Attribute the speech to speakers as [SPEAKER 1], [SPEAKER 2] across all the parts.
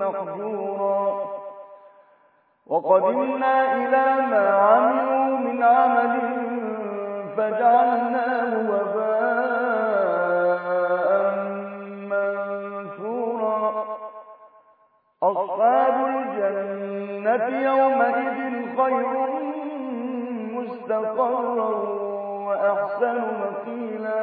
[SPEAKER 1] محجورا وقدمنا إلى ما عملوا من عمل فجعلناه وباء منثورا. أصحاب الجنة يومئذ خير مستقرا وأحسن مقيلا.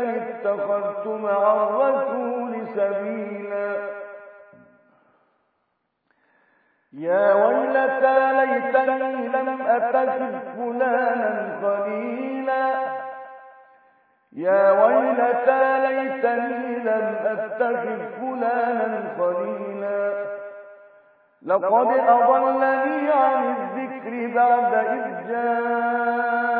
[SPEAKER 1] اتخذت مع الرسول سبيلا. يا ويلتى ليتني لم أتخذ فلانا خليلا. يا ويلتى ليتني لم أتخذ فلانا خليلا. لقد أضلني عن الذكر بعد إذ جاءني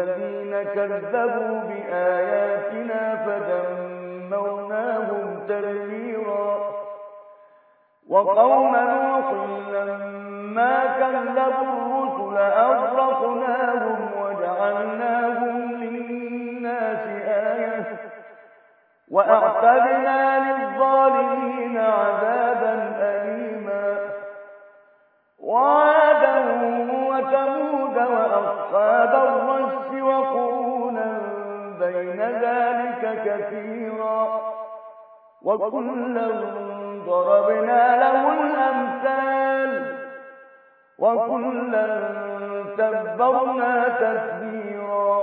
[SPEAKER 1] الذين كذبوا بآياتنا فدمرناهم تدميرا. وقوم نوح لما كذبوا الرسل أغرقناهم وجعلناهم للناس آية. وأعتدنا للظالمين عذابا أليما. وأصحاب الرس وقرونا بين ذلك كثيرا. وكلا ضربنا له الأمثال. وكلا تبرنا تتبيرا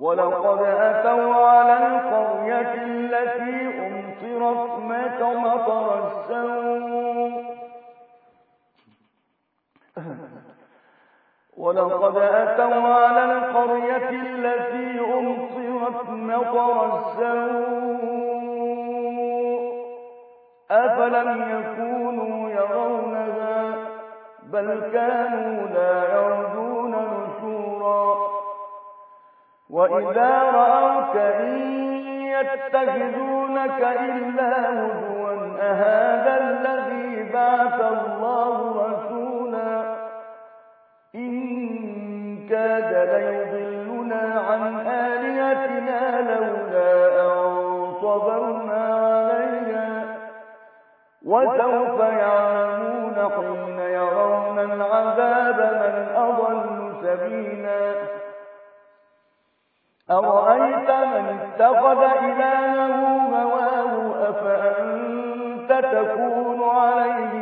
[SPEAKER 1] ولقد أتوا على القرية التي أمطرت مطر السوء. ولقد أتوا على القرية التي أمطرت مطر السوء. أفلم يكونوا يرونها؟ بل كانوا لا يرجون نشورا. وإذا رأوك إن يتخذونك إلا هدوا أهذا الذي بعث الله رسولا إن كاد ليضلنا عن لولا أن صبرنا وسوف يعلمون حين يرون العذاب من أضل سبيلا. أرأيت من اتخذ إلهه هواه أفأنت تكون عليه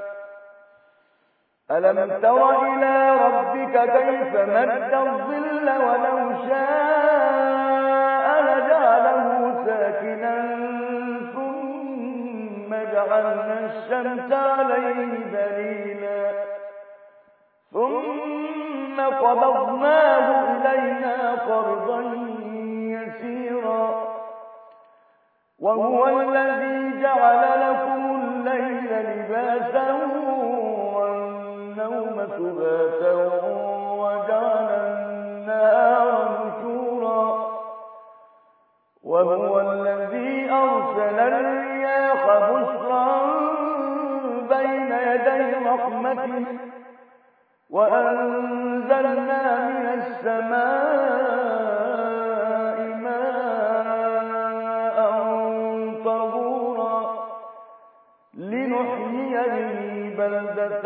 [SPEAKER 1] ألم تر إلى ربك كيف مد الظل ولو شاء لجعله ساكنا ثم جعلنا الشمس عليه دليلا. ثم قبضناه إلينا قرضا يسيرا. وهو الذي جعل لكم الليل لباسا والنوم سباتا وجعل النهار نشورا. وهو الذي أرسل الرياح بشرا بين يدي رحمته وأنزلنا من السماء ماء طهورا لنحيي به بلدة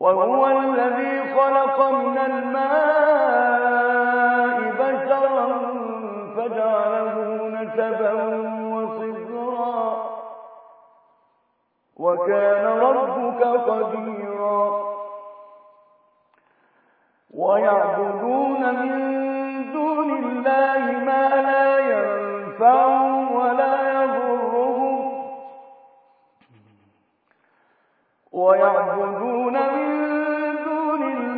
[SPEAKER 1] وهو الذي خلق من الماء بشرا فجعله نسبا وصغرا. وكان ربك قديرا. ويعبدون من دون الله ما لا ينفعهم ولا يضرهم ويعبدون من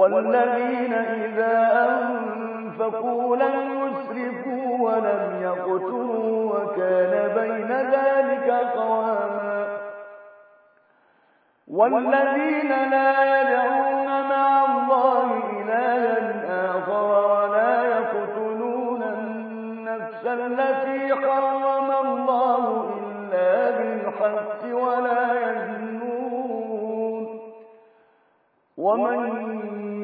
[SPEAKER 1] والذين إذا أنفقوا لم يسرفوا ولم يقتلوا وكان بين ذلك قواما. والذين لا يدعون مع الله إلها آخر ولا يقتلون النفس التي حرم الله إلا بالحق ولا يزنون. ومن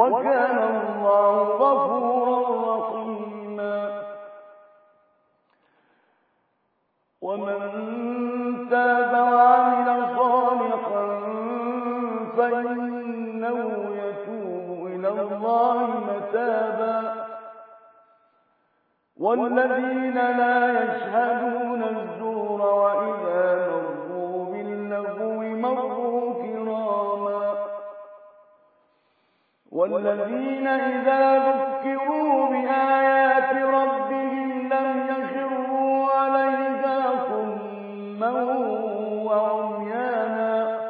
[SPEAKER 1] وكان الله غفورا رحيما. ومن تاب وعمل صالحا فإنه يتوب إلى الله متابا. والذين لا يشهدون الزور وإذا والذين إذا ذكروا بآيات ربهم لم يخروا عليها صما وعميانا.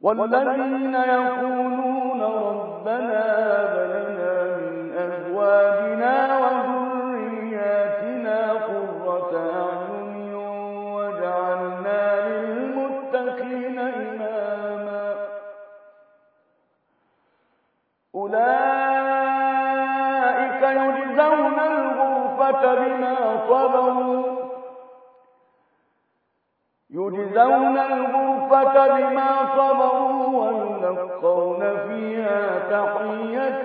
[SPEAKER 1] والذين يقولون ربنا هب يجزون الغرفة بما صبروا ويلقون فيها تحية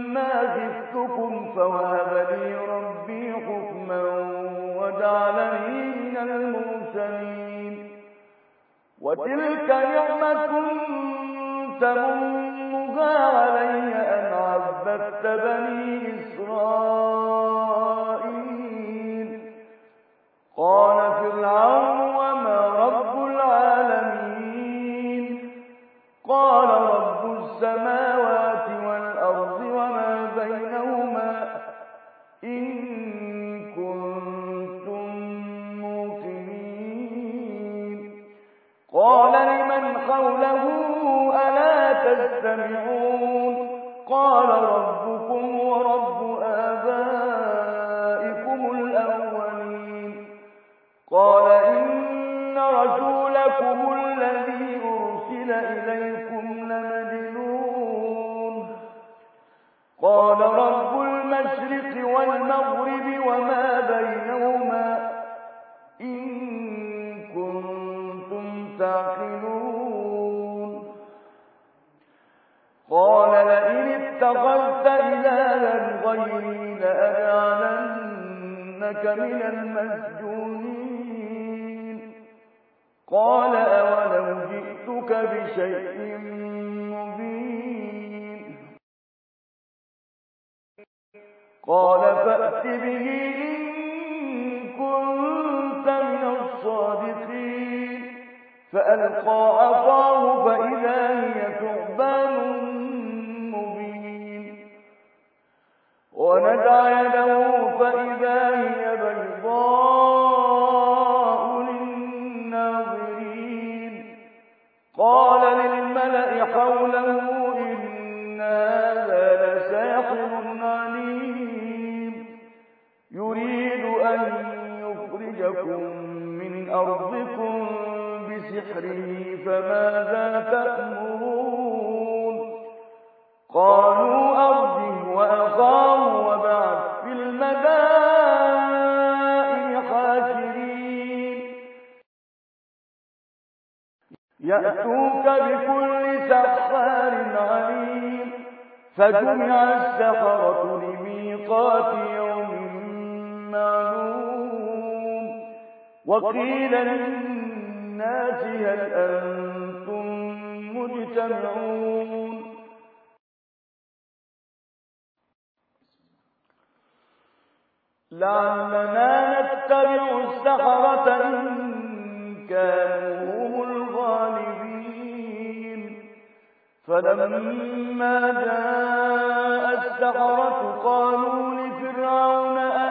[SPEAKER 1] وتلك نعمة تمنها علي أن عبدت بني إسرائيل. بسحره فماذا تأمرون؟ قالوا أرجه وأخاه وبعث في المدائن حاشرين. يأتوك بكل سحار عليم. فجمع السحرة لميقات يوم معلوم. وقيل للناس هل أنتم مجتمعون. لعلنا نتبع السحرة إن كانوا هم الغالبين. فلما جاء السحرة قالوا لفرعون أئن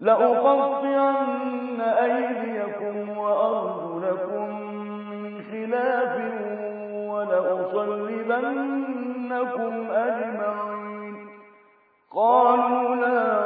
[SPEAKER 1] لأقطعن أيديكم وأرجلكم من خلاف ولأصلبنكم أجمعين. قالوا لا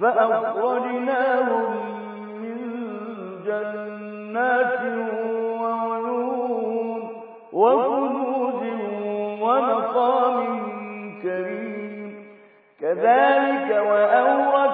[SPEAKER 1] فأخرجناهم من جنات وعيون وكنوز ومقام كريم. كذلك وأورثنا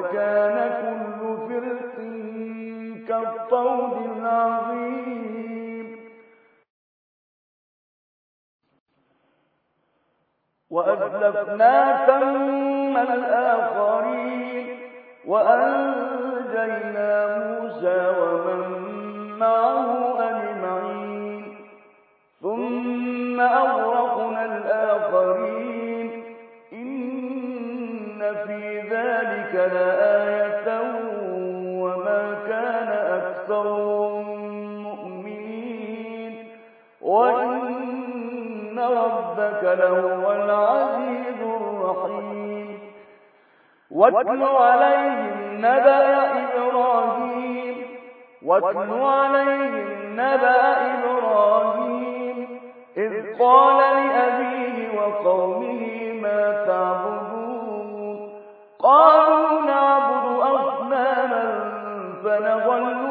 [SPEAKER 1] فانفلق فكان كل واتل عليهم نبأ إبراهيم. واتل عليهم نبأ إبراهيم. إذ قال لأبيه وقومه ما تعبدون؟ قالوا نعبد أصناما فنظل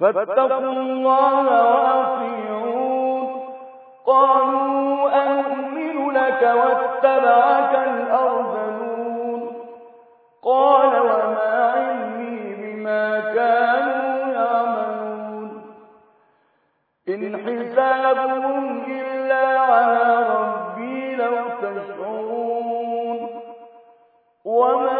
[SPEAKER 1] فاتقوا الله وأطيعون. قالوا أؤمن لك واتبعك الأرذلون. قال وما علمي بما كانوا يعملون. إن حسابهم إلا على ربي لو تشعرون. وما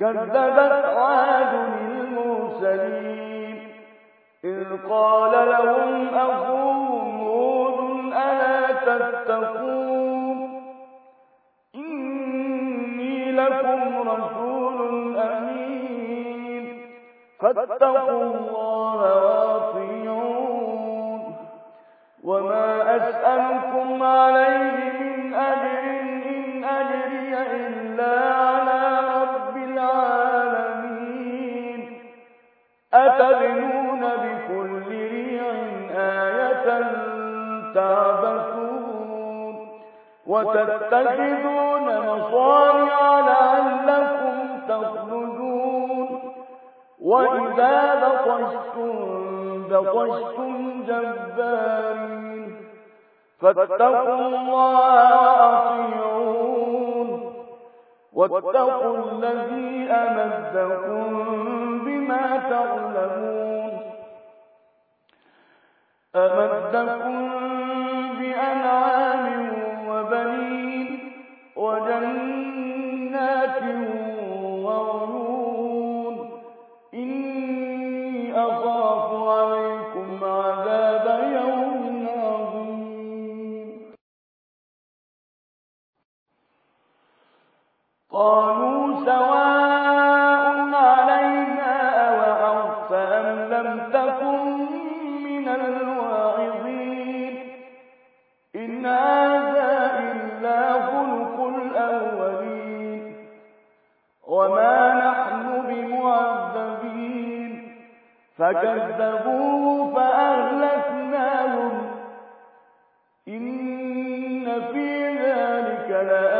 [SPEAKER 1] كذبت عاد المرسلين. إذ قال لهم أخوهم بطشتم جبارين. فاتقوا الله وأطيعون. واتقوا الذي أمدكم بما تعلمون. أمدكم وما نحن بمعذبين. فكذبوه فأهلكناهم. إن في ذلك لآية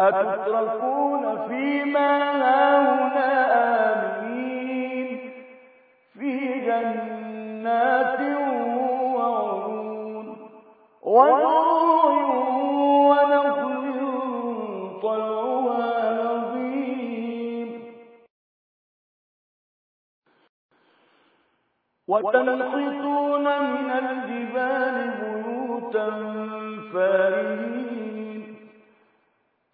[SPEAKER 1] أتتركون فيما هاهنا آمين في جنات وعيون ونور ونخل طلعها نضيم وتنحتون من الجبال بيوتا فارهين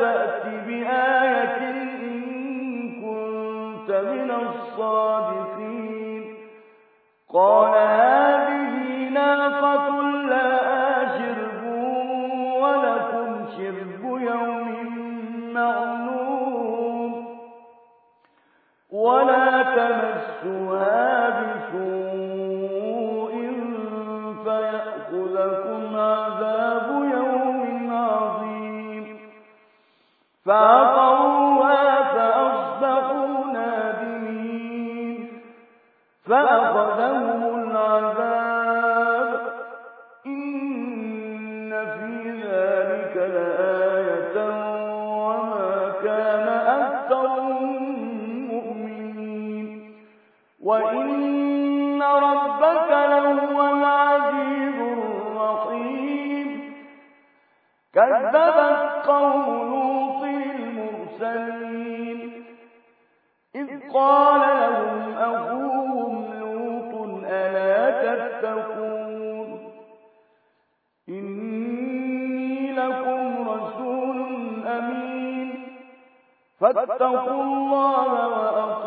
[SPEAKER 1] فأت بآية إن كنت من الصادقين. قال فعقروها فأصبحوا نادمين فأخذهم العذاب إن في ذلك لآية وما كان أكثرهم مؤمنين وإن ربك لهو العزيز الرحيم كذبت قوم فاتقوا الله وأطيعون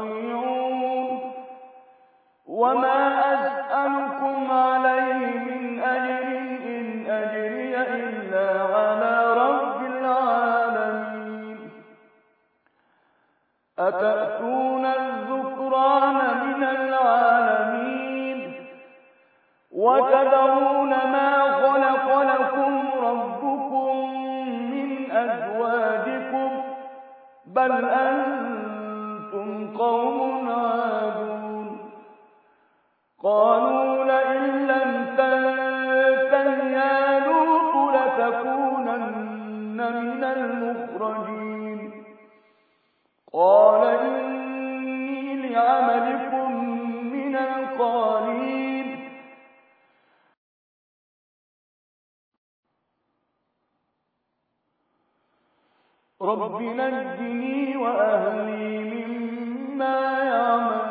[SPEAKER 1] لم لتكونن من المخرجين. قال إني لعملكم من رب نجني وأهلي مما يعملون.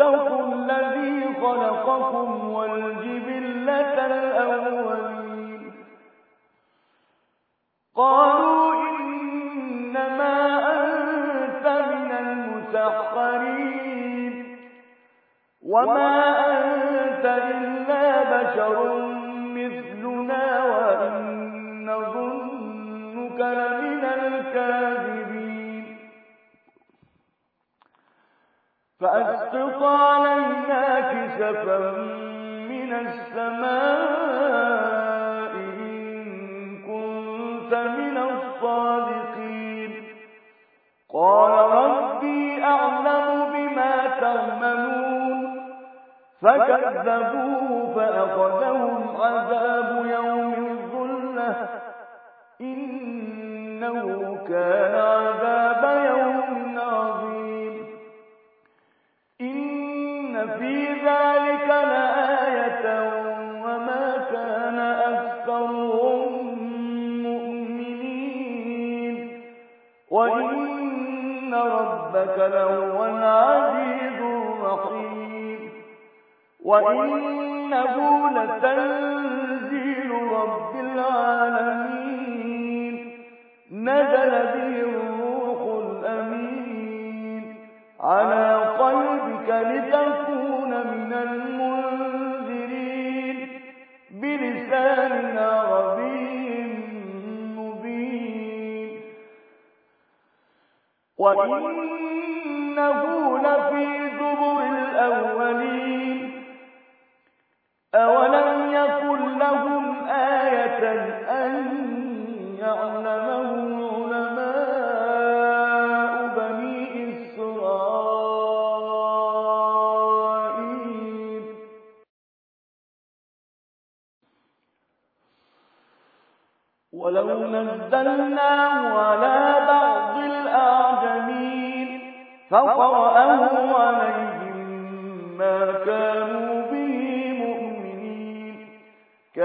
[SPEAKER 1] واتقوا الذي خلقكم والجبلة الأولين وإنه لفي زبر الأولين. أولم يكن لهم آية أن يعلمه علماء بني إسرائيل؟ ولو نزلنا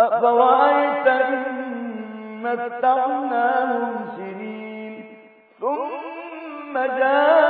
[SPEAKER 1] أفرأيت إن متعناهم سنين ثم جاءوا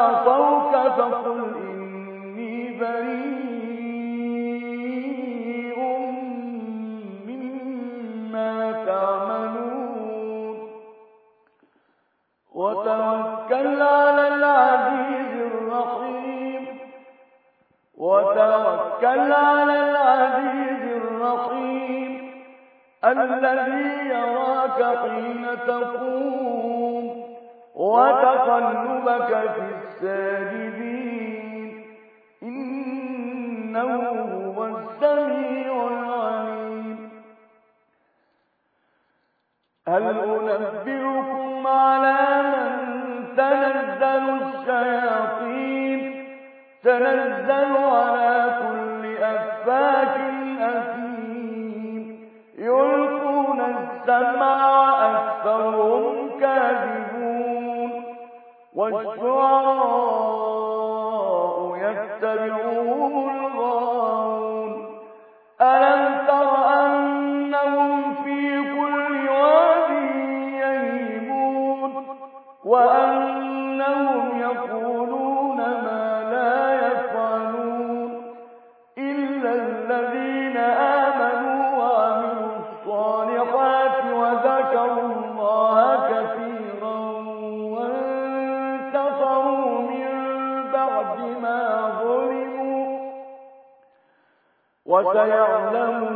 [SPEAKER 1] وسيعلم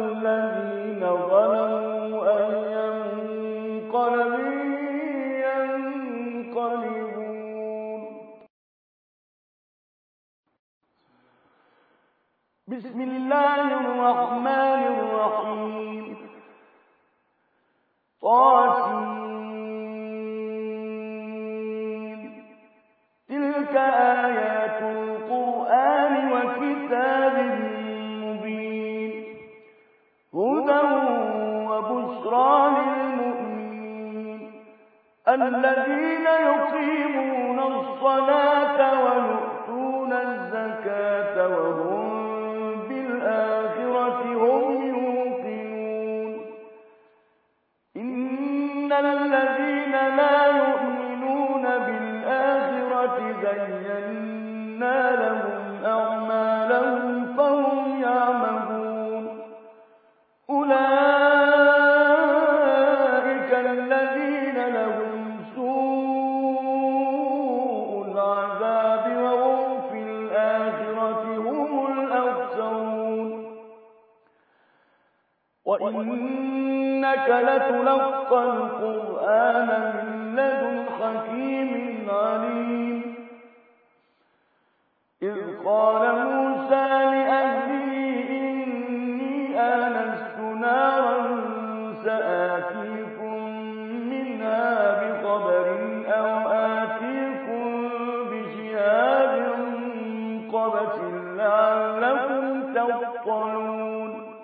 [SPEAKER 1] يتنطلون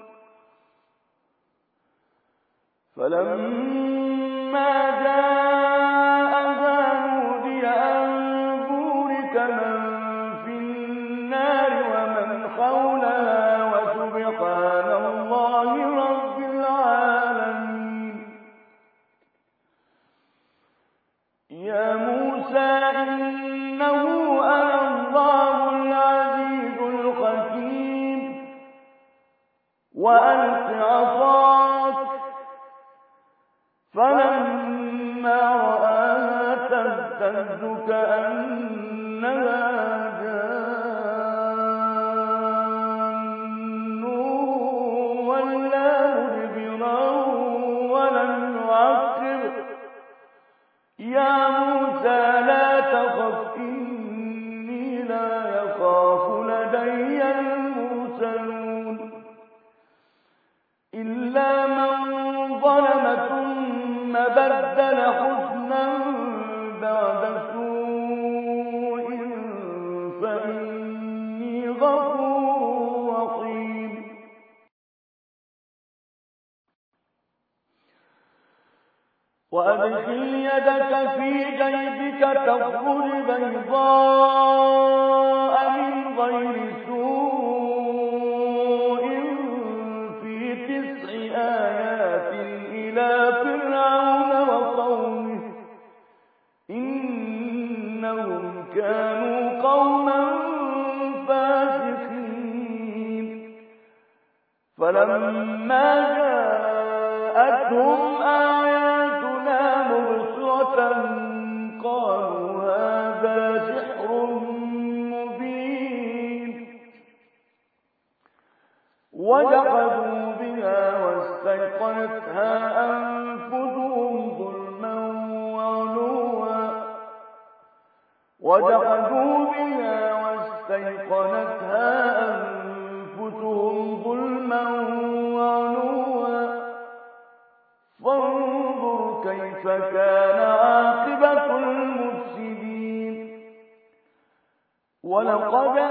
[SPEAKER 1] فلما جاء تهزك أنها ربك تخرج بيضاء من غير سوء في تسع آيات إلى فرعون وقومه. إنهم كانوا قوما فاسقين. فلما ولقد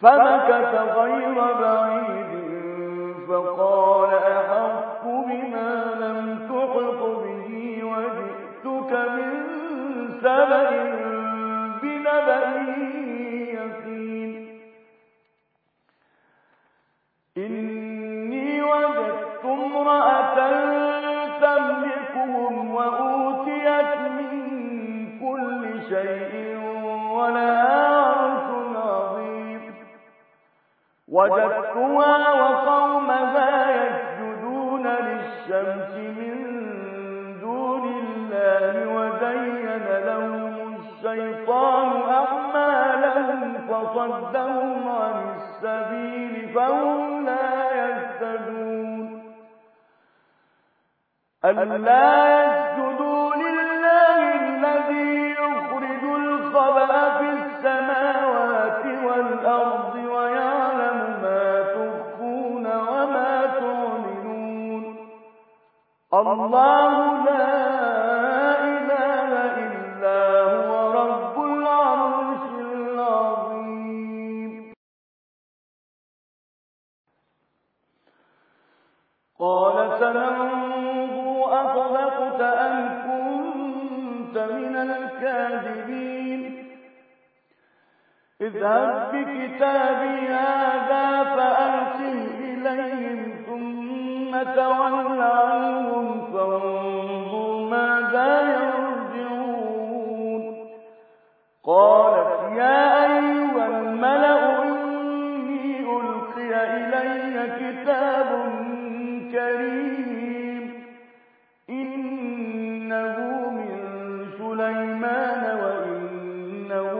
[SPEAKER 1] فمكث غير بعيد فقال أحق بما وجدتها وقومها يسجدون للشمس من دون الله وزين لهم الشيطان أعمالهم فصدهم عن السبيل فهم لا يهتدون ألا يسجدوا اذهب بكتابي هذا فأرسل إليهم ثم تول عنهم فانظر ماذا يرجعون قالت يا أيها الملأ إني ألقي كتاب كريم إنه من سليمان وإنه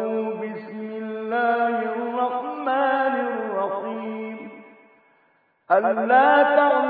[SPEAKER 1] بسم الله الرحمن الرحيم ألا تعلوا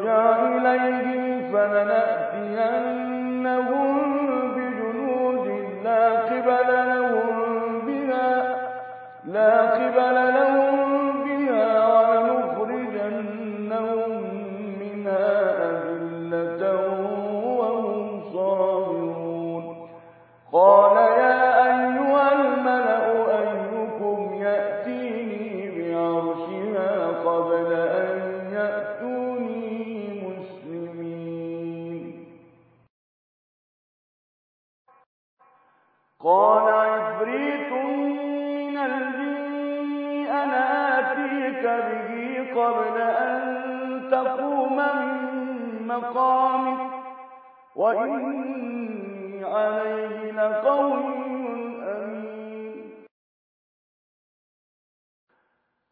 [SPEAKER 1] نرجع إليهم فلنأتينهم بجنود لا قبل لهم بها لا قبل لهم وإني عليه لقوي أمين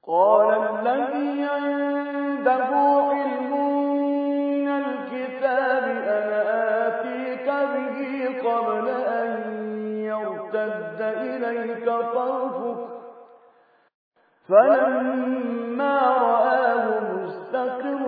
[SPEAKER 1] قال الذي عنده علم من الكتاب آتيك به قبل أن يرتد إليك فلما رآه مستقرا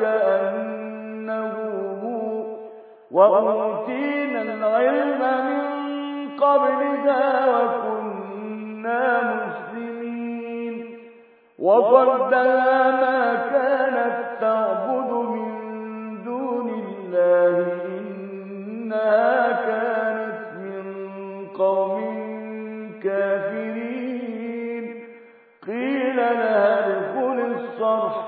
[SPEAKER 1] كأنه هو وأوتينا العلم من قبلها وكنا مسلمين وصدها ما كانت تعبد من دون الله إنها كانت من قوم كافرين. قيل لها ادخل الصرح.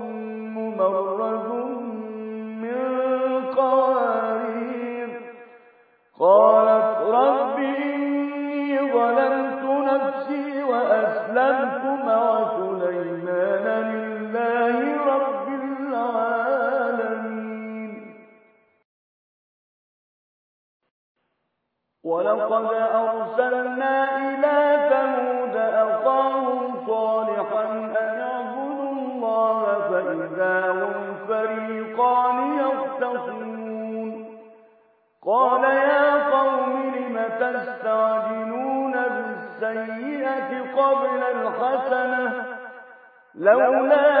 [SPEAKER 1] لولا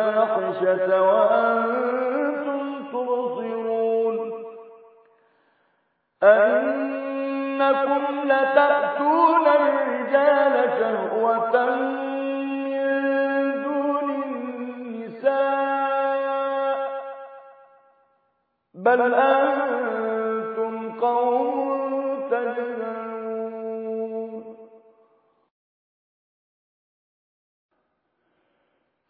[SPEAKER 1] الفاحشة وأنتم تبصرون. أنكم لتأتون الرجال شهوة من دون النساء. بل أنتم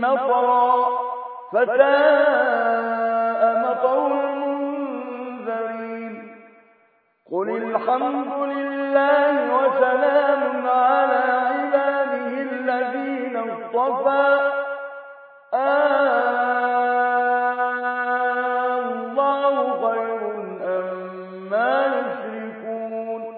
[SPEAKER 1] مطرا فساء مطر المنذرين. قل الحمد لله وسلام على عباده الذين اصطفى.